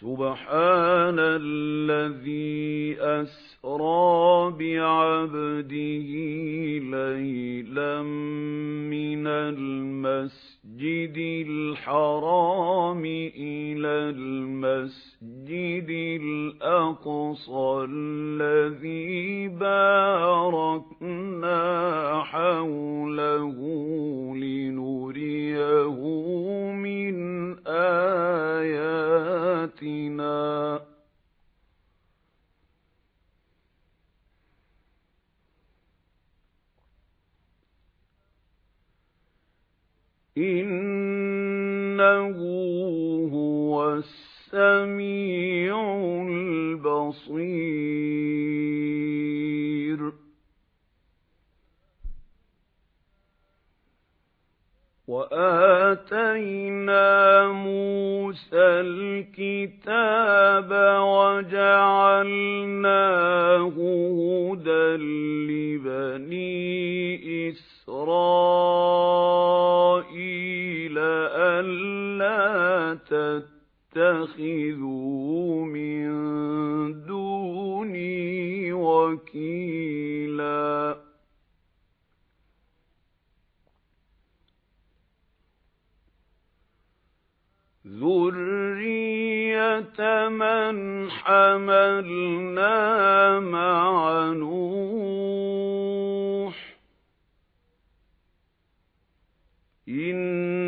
سُبْحَانَ الَّذِي أَسْرَى بِعَبْدِهِ لَيْلًا مِنَ الْمَسْجِدِ الْحَرَامِ إِلَى الْمَسْجِدِ الْأَقْصَى الَّذِي بَارَكْنَا حَوْلَهُ إِنَّهُ هُوَ السَّمِيعُ الْبَصِيرُ. وَآتَيْنَا مُوسَى الْكِتَابَ وَجَعَلْنَاهُ هُدًى لِبَنِي إِسْرَائِيلَ. تَتَّخِذُوا مِن دُونِي وَكِيلًا. ذُرِّيَّةَ مَنْ حَمَلْنَا مَعَ نُوحٍ ۚ. إِنَّهُ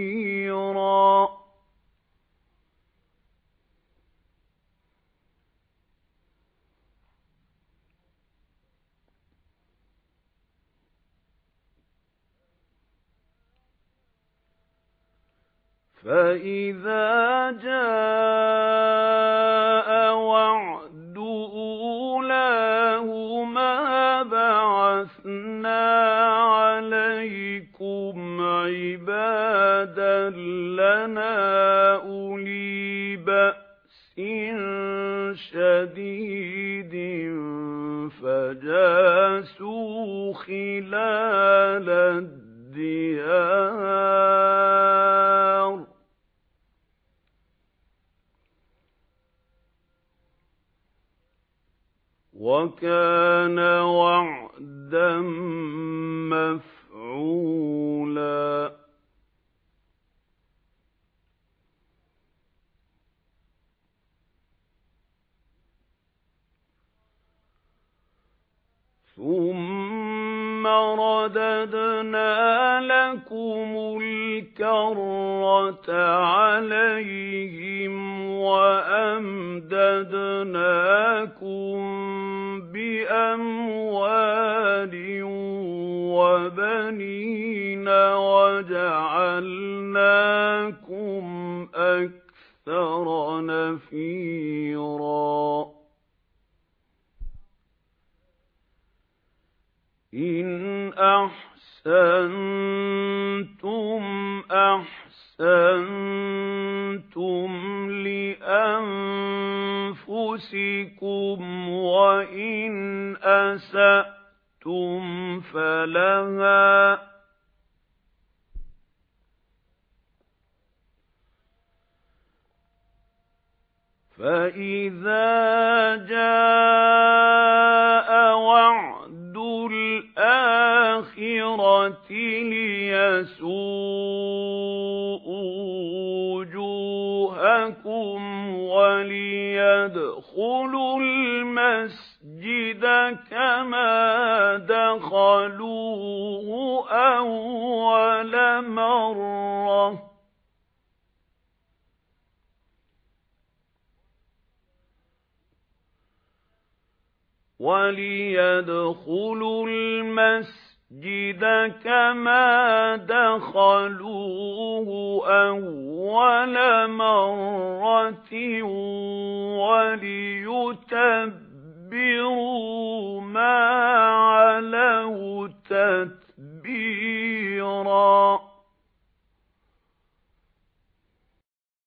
فَإِذَا جَاءَ وَعْدُ أُولَاهُمَا بَعَثْنَا عَلَيْكُمْ عِبَادًا لَّنَا أُولِي بَأْسٍ شَدِيدٍ فَجَاسُوا خِلَالَ الدِّيَارِ وَكَانَ وَعْدًا مَّفْعُولًا. ثُمَّ رَدَدْنَا لَكُمُ الْكَرَّةَ عَلَيْهِمْ وَأَمْدَدْنَاكُمْ وَجَعَلْنَاكُمْ أَكْثَرَ نَفِيرًا إِنْ أَحْسَنتُمْ أَحْسَنتُمْ لِأَنفُسِكُمْ وَإِنْ أَسَأْتُمْ فَلَهَا ۚ فَإِذَا جَاءَ وَعْدُ الْآخِرَةِ لِيَسُوءُوا وُجُوهَكُمْ وَلِيَدْخُلُوا الْمَسْجِدَ كَمَا دَخَلُوهُ أَوَّلَ وَلِيَدْخُلُوا الْمَسْجِدَ كَمَا دَخَلُوهُ أَوَّلَ مَرَّةٍ وَلِيُتَبِّرُوا